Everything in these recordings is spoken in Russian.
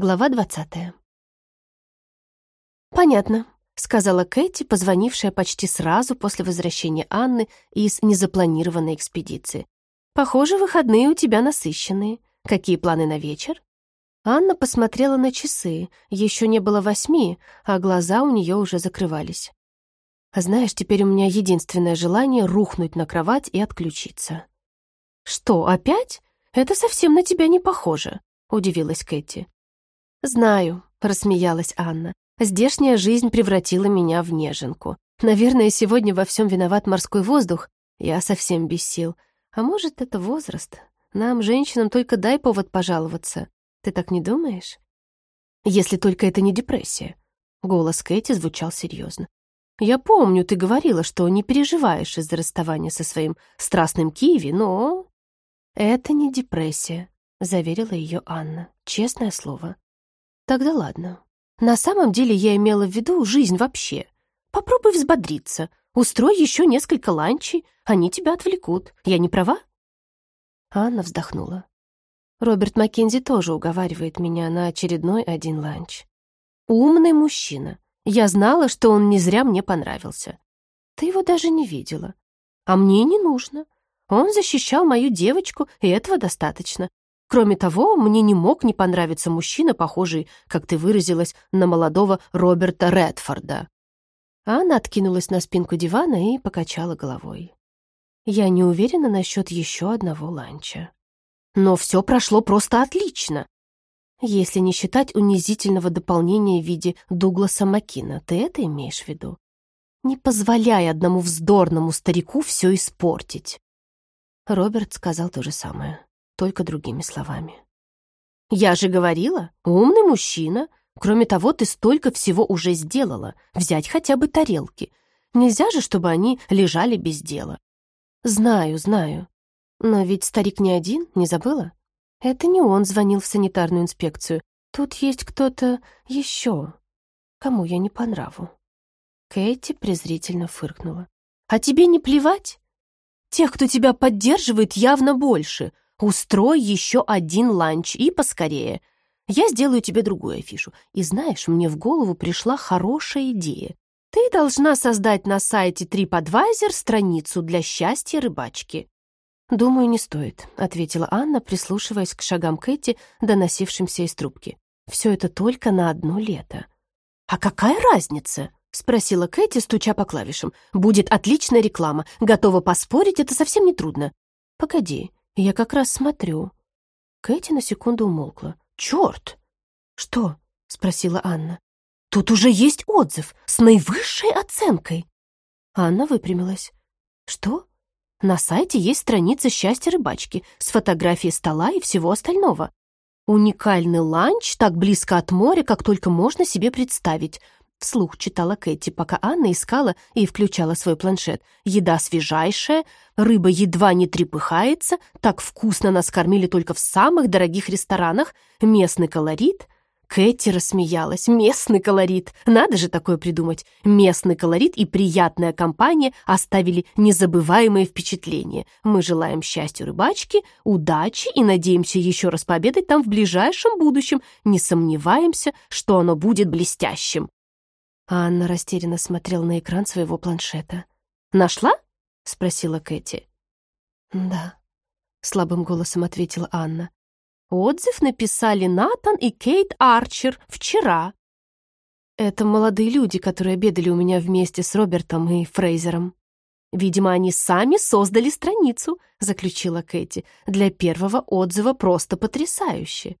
Глава двадцатая. «Понятно», — сказала Кэти, позвонившая почти сразу после возвращения Анны из незапланированной экспедиции. «Похоже, выходные у тебя насыщенные. Какие планы на вечер?» Анна посмотрела на часы. Еще не было восьми, а глаза у нее уже закрывались. «Знаешь, теперь у меня единственное желание — рухнуть на кровать и отключиться». «Что, опять? Это совсем на тебя не похоже», — удивилась Кэти. «Знаю», — рассмеялась Анна. «Здешняя жизнь превратила меня в неженку. Наверное, сегодня во всем виноват морской воздух. Я совсем без сил. А может, это возраст? Нам, женщинам, только дай повод пожаловаться. Ты так не думаешь?» «Если только это не депрессия». Голос Кэти звучал серьезно. «Я помню, ты говорила, что не переживаешь из-за расставания со своим страстным Киви, но...» «Это не депрессия», — заверила ее Анна. «Честное слово». Тогда ладно. На самом деле я имела в виду жизнь вообще. Попробуй взбодриться. Устрой еще несколько ланчей, они тебя отвлекут. Я не права?» Анна вздохнула. Роберт Маккензи тоже уговаривает меня на очередной один ланч. Умный мужчина. Я знала, что он не зря мне понравился. Ты его даже не видела. А мне не нужно. Он защищал мою девочку, и этого достаточно. Кроме того, мне не мог не понравиться мужчина, похожий, как ты выразилась, на молодого Роберта Редфорда. Анна откинулась на спинку дивана и покачала головой. Я не уверена насчет еще одного ланча. Но все прошло просто отлично. Если не считать унизительного дополнения в виде Дугласа Маккина, ты это имеешь в виду? Не позволяй одному вздорному старику все испортить. Роберт сказал то же самое только другими словами. «Я же говорила, умный мужчина. Кроме того, ты столько всего уже сделала. Взять хотя бы тарелки. Нельзя же, чтобы они лежали без дела». «Знаю, знаю. Но ведь старик не один, не забыла? Это не он звонил в санитарную инспекцию. Тут есть кто-то еще. Кому я не по нраву?» Кэти презрительно фыркнула. «А тебе не плевать? Тех, кто тебя поддерживает, явно больше. Устрой еще один ланч и поскорее. Я сделаю тебе другую афишу. И знаешь, мне в голову пришла хорошая идея. Ты должна создать на сайте TripAdvisor страницу для счастья рыбачки. «Думаю, не стоит», — ответила Анна, прислушиваясь к шагам Кэти, доносившимся из трубки. «Все это только на одно лето». «А какая разница?» — спросила Кэти, стуча по клавишам. «Будет отличная реклама. Готова поспорить, это совсем не трудно». «Погоди, я как раз смотрю». Кэти на секунду умолкла. «Черт!» «Что?» — спросила Анна. «Тут уже есть отзыв с наивысшей оценкой!» Анна выпрямилась. «Что?» «На сайте есть страница счастья рыбачки с фотографией стола и всего остального. Уникальный ланч так близко от моря, как только можно себе представить. Вслух читала Кэти, пока Анна искала и включала свой планшет. Еда свежайшая, рыба едва не трепыхается, так вкусно нас кормили только в самых дорогих ресторанах, местный колорит. Кэти рассмеялась. Местный колорит. Надо же такое придумать. Местный колорит и приятная компания оставили незабываемые впечатления. Мы желаем счастью рыбачки, удачи и надеемся еще раз пообедать там в ближайшем будущем. Не сомневаемся, что оно будет блестящим. Анна растерянно смотрела на экран своего планшета. «Нашла?» — спросила Кэти. «Да», — слабым голосом ответила Анна. «Отзыв написали Натан и Кейт Арчер вчера». «Это молодые люди, которые обедали у меня вместе с Робертом и Фрейзером». «Видимо, они сами создали страницу», — заключила Кэти. «Для первого отзыва просто потрясающе».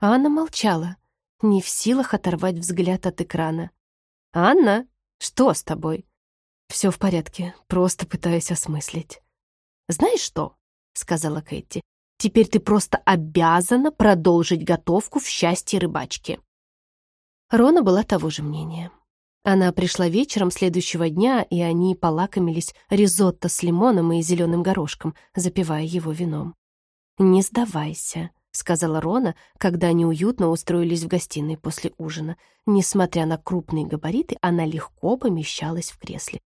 Анна молчала, не в силах оторвать взгляд от экрана. «Анна, что с тобой?» «Все в порядке, просто пытаюсь осмыслить». «Знаешь что?» — сказала Кэти. «Теперь ты просто обязана продолжить готовку в счастье рыбачки». Рона была того же мнения. Она пришла вечером следующего дня, и они полакомились ризотто с лимоном и зеленым горошком, запивая его вином. «Не сдавайся», — сказала Рона, когда они уютно устроились в гостиной после ужина. Несмотря на крупные габариты, она легко помещалась в кресле.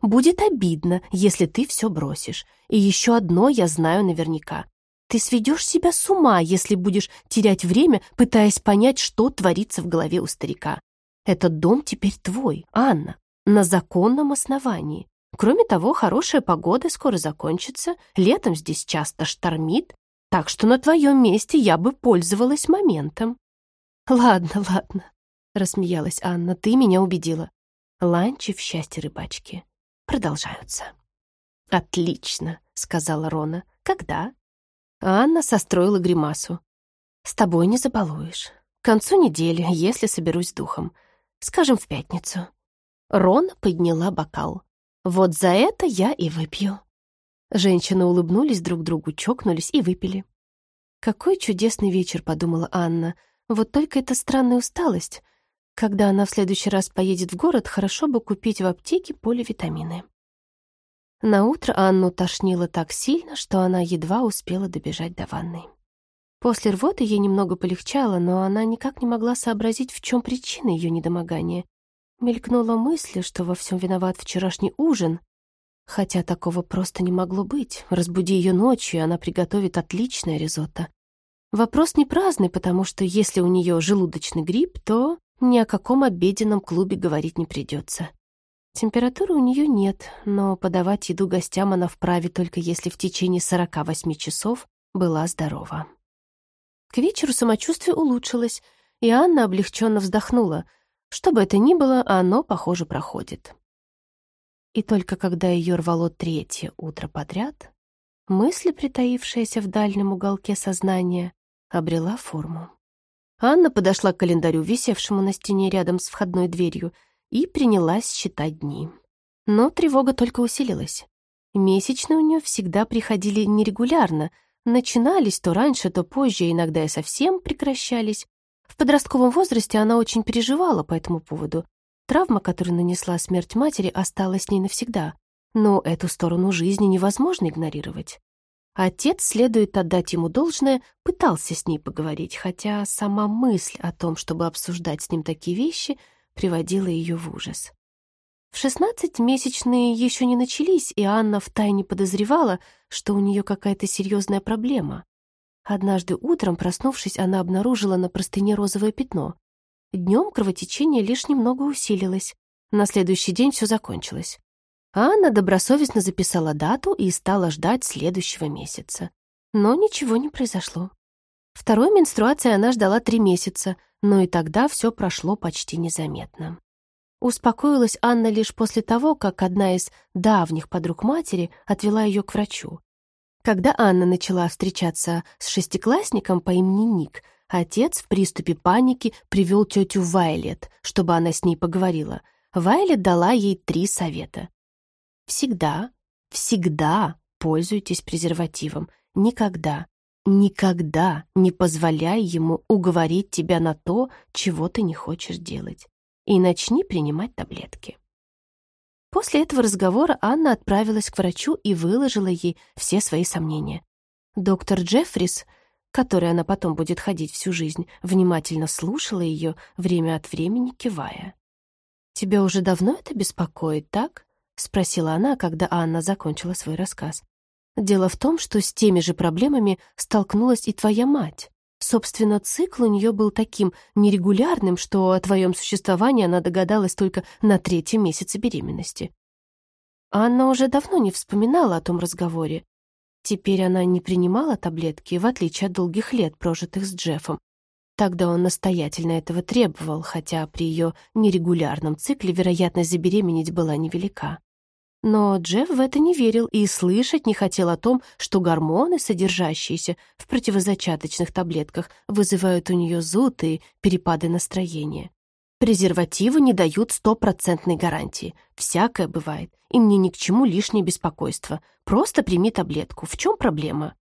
«Будет обидно, если ты все бросишь. И еще одно я знаю наверняка. Ты сведешь себя с ума, если будешь терять время, пытаясь понять, что творится в голове у старика. Этот дом теперь твой, Анна, на законном основании. Кроме того, хорошая погода скоро закончится, летом здесь часто штормит, так что на твоем месте я бы пользовалась моментом». «Ладно, ладно», — рассмеялась Анна, — «ты меня убедила. Ланчи в счастье рыбачки продолжаются». «Отлично», — сказала Рона. «Когда?» Анна состроила гримасу. «С тобой не забалуешь. К концу недели, если соберусь духом. Скажем, в пятницу». Рона подняла бокал. Вот за это я и выпью». Женщины улыбнулись друг другу, чокнулись и выпили. «Какой чудесный вечер», — подумала Анна. «Вот только эта странная усталость. Когда она в следующий раз поедет в город, хорошо бы купить в аптеке поливитамины». На утро Анну тошнило так сильно, что она едва успела добежать до ванной. После рвоты ей немного полегчало, но она никак не могла сообразить, в чем причина ее недомогания. Мелькнула мысль, что во всем виноват вчерашний ужин, хотя такого просто не могло быть. Разбуди ее ночью, и она приготовит отличное ризотто. Вопрос не праздный, потому что если у нее желудочный грипп, то ни о каком обеденном клубе говорить не придется. Температуры у нее нет, но подавать еду гостям она вправе только если в течение 48 часов была здорова. К вечеру самочувствие улучшилось, и Анна облегченно вздохнула — что бы это ни было, оно, похоже, проходит. И только когда ее рвало третье утро подряд, мысль, притаившаяся в дальнем уголке сознания, обрела форму. Анна подошла к календарю, висевшему на стене рядом с входной дверью, и принялась считать дни. Но тревога только усилилась. Месячные у нее всегда приходили нерегулярно, начинались то раньше, то позже, иногда и совсем прекращались, в подростковом возрасте она очень переживала по этому поводу. Травма, которую нанесла смерть матери, осталась с ней навсегда. Но эту сторону жизни невозможно игнорировать. Отец, следует отдать ему должное, пытался с ней поговорить, хотя сама мысль о том, чтобы обсуждать с ним такие вещи, приводила ее в ужас. В шестнадцать месячные еще не начались, и Анна втайне подозревала, что у нее какая-то серьезная проблема. Однажды утром, проснувшись, она обнаружила на простыне розовое пятно. Днем кровотечение лишь немного усилилось. На следующий день все закончилось. Анна добросовестно записала дату и стала ждать следующего месяца. Но ничего не произошло. Второй менструации она ждала три месяца, но и тогда все прошло почти незаметно. Успокоилась Анна лишь после того, как одна из давних подруг матери отвела ее к врачу. Когда Анна начала встречаться с шестиклассником по имени Ник, отец в приступе паники привел тетю Вайлет, чтобы она с ней поговорила. Вайлет дала ей три совета. Всегда, всегда пользуйтесь презервативом. Никогда, никогда не позволяй ему уговорить тебя на то, чего ты не хочешь делать. И начни принимать таблетки. После этого разговора Анна отправилась к врачу и выложила ей все свои сомнения. Доктор Джеффрис, который она потом будет ходить всю жизнь, внимательно слушала ее, время от времени кивая. «Тебя уже давно это беспокоит, так?» — спросила она, когда Анна закончила свой рассказ. «Дело в том, что с теми же проблемами столкнулась и твоя мать. Собственно, цикл у нее был таким нерегулярным, что о твоем существовании она догадалась только на третьем месяце беременности. Анна уже давно не вспоминала о том разговоре. Теперь она не принимала таблетки, в отличие от долгих лет, прожитых с Джеффом. Тогда он настоятельно этого требовал, хотя при ее нерегулярном цикле вероятность забеременеть была невелика. Но Джефф в это не верил и слышать не хотел о том, что гормоны, содержащиеся в противозачаточных таблетках, вызывают у нее зуд и перепады настроения. Презервативы не дают стопроцентной гарантии. Всякое бывает, и мне ни к чему лишнее беспокойство. Просто прими таблетку. В чем проблема?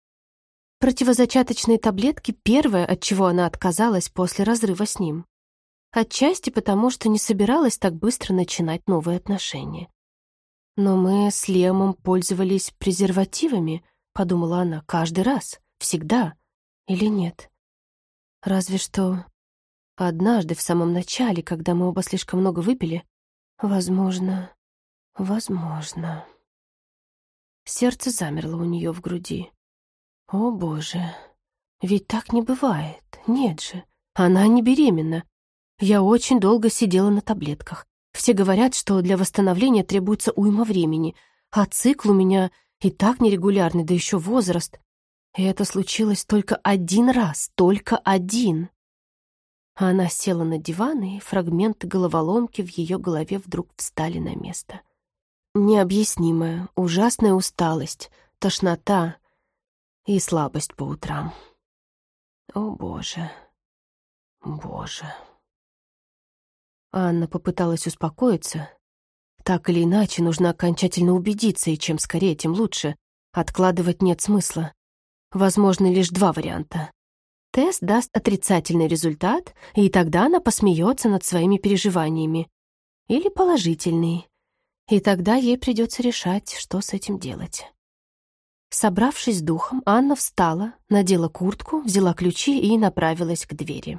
Противозачаточные таблетки — первое, от чего она отказалась после разрыва с ним. Отчасти потому, что не собиралась так быстро начинать новые отношения. «Но мы с Лемом пользовались презервативами», — подумала она, — «каждый раз, всегда. Или нет? Разве что однажды в самом начале, когда мы оба слишком много выпили, возможно, возможно». Сердце замерло у нее в груди. О, боже, ведь так не бывает. Нет же, она не беременна. Я очень долго сидела на таблетках. Все говорят, что для восстановления требуется уйма времени, а цикл у меня и так нерегулярный, да еще возраст. И это случилось только один раз, только один. Она села на диван, и фрагменты головоломки в ее голове вдруг встали на место. Необъяснимая, ужасная усталость, тошнота и слабость по утрам. О, Боже, Боже. Анна попыталась успокоиться. Так или иначе, нужно окончательно убедиться, и чем скорее, тем лучше. Откладывать нет смысла. Возможны лишь два варианта. Тест даст отрицательный результат, и тогда она посмеется над своими переживаниями. Или положительный. И тогда ей придется решать, что с этим делать. Собравшись с духом, Анна встала, надела куртку, взяла ключи и направилась к двери.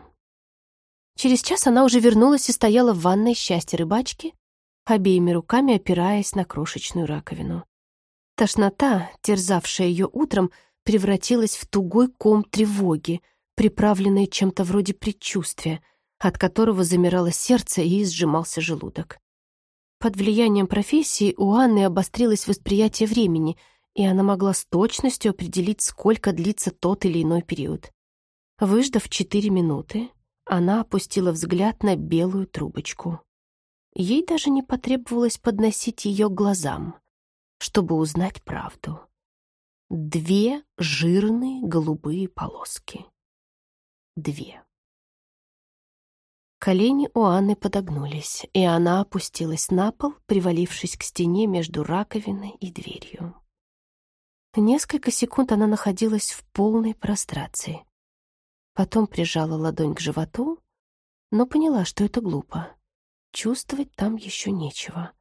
Через час она уже вернулась и стояла в ванной счастья рыбачки, обеими руками опираясь на крошечную раковину. Тошнота, терзавшая ее утром, превратилась в тугой ком тревоги, приправленной чем-то вроде предчувствия, от которого замирало сердце и сжимался желудок. Под влиянием профессии у Анны обострилось восприятие времени, и она могла с точностью определить, сколько длится тот или иной период. Выждав четыре минуты, она опустила взгляд на белую трубочку. Ей даже не потребовалось подносить ее к глазам, чтобы узнать правду две жирные голубые полоски. Две. Колени у Анны подогнулись, и она опустилась на пол, привалившись к стене между раковиной и дверью. Несколько секунд она находилась в полной прострации. Потом прижала ладонь к животу, но поняла, что это глупо. Чувствовать там еще нечего.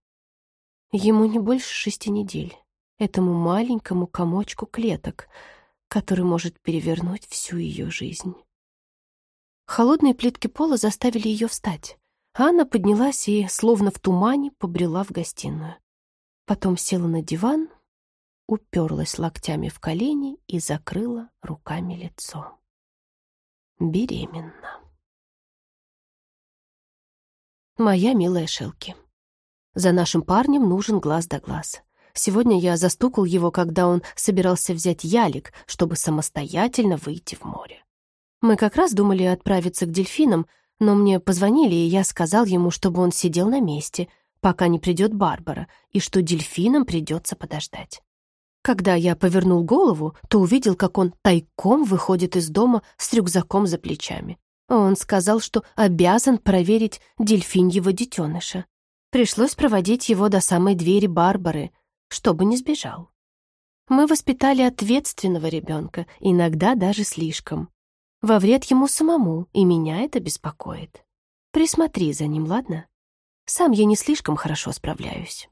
Ему не больше шести недель этому маленькому комочку клеток, который может перевернуть всю ее жизнь. Холодные плитки пола заставили ее встать. Анна поднялась и, словно в тумане, побрела в гостиную. Потом села на диван, уперлась локтями в колени и закрыла руками лицо. Беременна. Моя милая Шелки, за нашим парнем нужен глаз да глаз. Сегодня я застукал его, когда он собирался взять ялик, чтобы самостоятельно выйти в море. Мы как раз думали отправиться к дельфинам, но мне позвонили, и я сказал ему, чтобы он сидел на месте, пока не придет Барбара, и что дельфинам придется подождать. Когда я повернул голову, то увидел, как он тайком выходит из дома с рюкзаком за плечами. Он сказал, что обязан проверить дельфиньего детеныша. Пришлось проводить его до самой двери Барбары, чтобы не сбежал. Мы воспитали ответственного ребенка, иногда даже слишком. Во вред ему самому, и меня это беспокоит. Присмотри за ним, ладно? Сам я не слишком хорошо справляюсь.